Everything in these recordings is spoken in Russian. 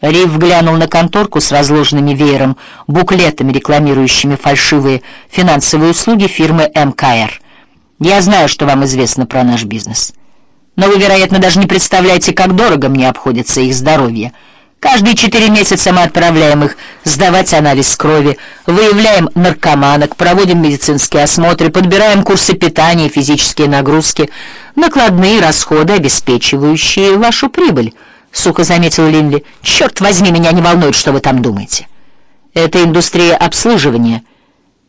Рив глянул на конторку с разложенными веером буклетами, рекламирующими фальшивые финансовые услуги фирмы МКР. «Я знаю, что вам известно про наш бизнес. Но вы, вероятно, даже не представляете, как дорого мне обходится их здоровье. Каждые четыре месяца мы отправляем их сдавать анализ крови, выявляем наркоманок, проводим медицинские осмотры, подбираем курсы питания, физические нагрузки, накладные расходы, обеспечивающие вашу прибыль». — сухо заметил Линли. «Черт возьми, меня не волнует, что вы там думаете. Это индустрия обслуживания,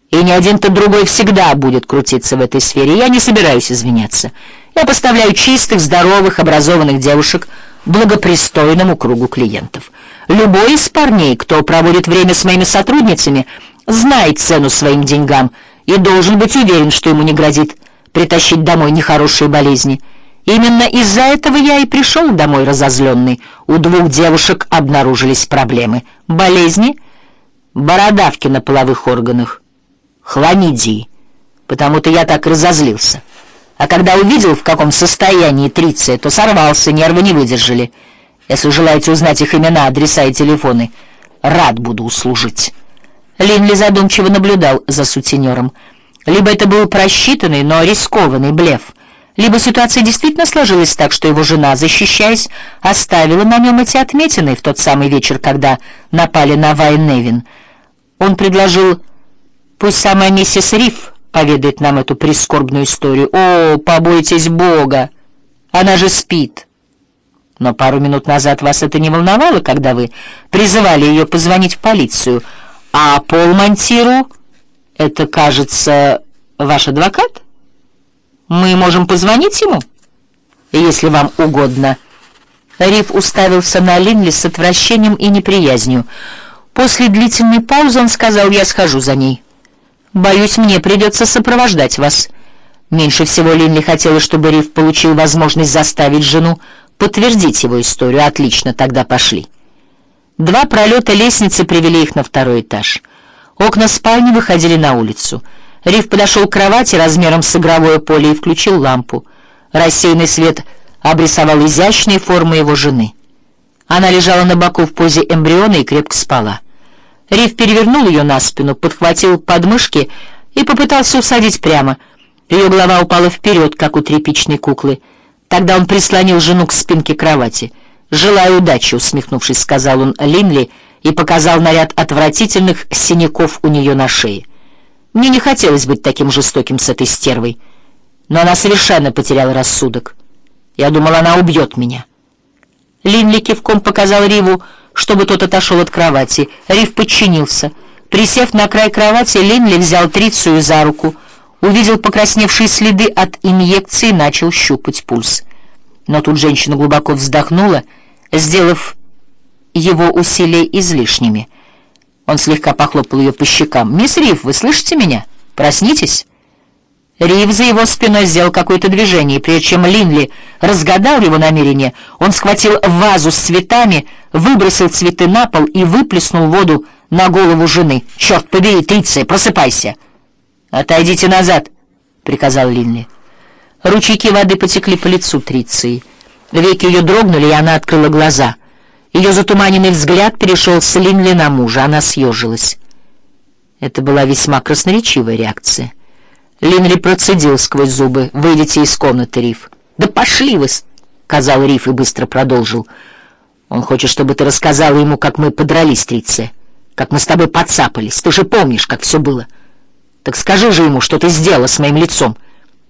и ни один-то другой всегда будет крутиться в этой сфере. Я не собираюсь извиняться. Я поставляю чистых, здоровых, образованных девушек благопристойному кругу клиентов. Любой из парней, кто проводит время с моими сотрудницами, знает цену своим деньгам и должен быть уверен, что ему не грозит притащить домой нехорошие болезни». Именно из-за этого я и пришел домой разозленный. У двух девушек обнаружились проблемы. Болезни, бородавки на половых органах, хламидии. Потому-то я так разозлился. А когда увидел, в каком состоянии Триция, то сорвался, нервы не выдержали. Если желаете узнать их имена, адреса и телефоны, рад буду услужить. Линли задумчиво наблюдал за сутенером. Либо это был просчитанный, но рискованный блеф — либо ситуация действительно сложилась так, что его жена, защищаясь, оставила на нем эти отметины в тот самый вечер, когда напали на Вайневин. Он предложил, пусть самая миссис Риф поведает нам эту прискорбную историю. «О, побойтесь Бога! Она же спит!» Но пару минут назад вас это не волновало, когда вы призывали ее позвонить в полицию. А Пол Монтиру, это, кажется, ваш адвокат?» Мы можем позвонить ему, если вам угодно. Риф уставился на Линли с отвращением и неприязнью. После длительной паузы он сказал, я схожу за ней. Боюсь, мне придется сопровождать вас. Меньше всего Линли хотела, чтобы Риф получил возможность заставить жену подтвердить его историю. Отлично, тогда пошли. Два пролета лестницы привели их на второй этаж. Окна спальни выходили на улицу. Риф подошел к кровати размером с игровое поле и включил лампу. Рассеянный свет обрисовал изящные формы его жены. Она лежала на боку в позе эмбриона и крепко спала. Риф перевернул ее на спину, подхватил подмышки и попытался усадить прямо. Ее голова упала вперед, как у тряпичной куклы. Тогда он прислонил жену к спинке кровати. «Желаю удачи», — усмехнувшись, сказал он Линли и показал наряд отвратительных синяков у нее на шее. Мне не хотелось быть таким жестоким с этой стервой, но она совершенно потеряла рассудок. Я думал, она убьет меня. Линли кивком показал Риву, чтобы тот отошел от кровати. Рив подчинился. Присев на край кровати, Линли взял Трицию за руку, увидел покрасневшие следы от инъекции и начал щупать пульс. Но тут женщина глубоко вздохнула, сделав его усилия излишними — он слегка похлопал ее по щекам. «Мисс Рив, вы слышите меня? Проснитесь!» Рив за его спиной сделал какое-то движение, и прежде чем Линли разгадал его намерение, он схватил вазу с цветами, выбросил цветы на пол и выплеснул воду на голову жены. «Черт побери, Триция, просыпайся!» «Отойдите назад!» — приказал Линли. Ручейки воды потекли по лицу Триции. Веки ее дрогнули, и она открыла глаза — ее затуманенный взгляд перешел с Линли на мужа. Она съежилась. Это была весьма красноречивая реакция. Линли процедил сквозь зубы. «Выйдите из комнаты, Риф». «Да пошли вы!» — сказал Риф и быстро продолжил. «Он хочет, чтобы ты рассказала ему, как мы подрались, Триция, как мы с тобой подцапались. Ты же помнишь, как все было. Так скажи же ему, что ты сделала с моим лицом».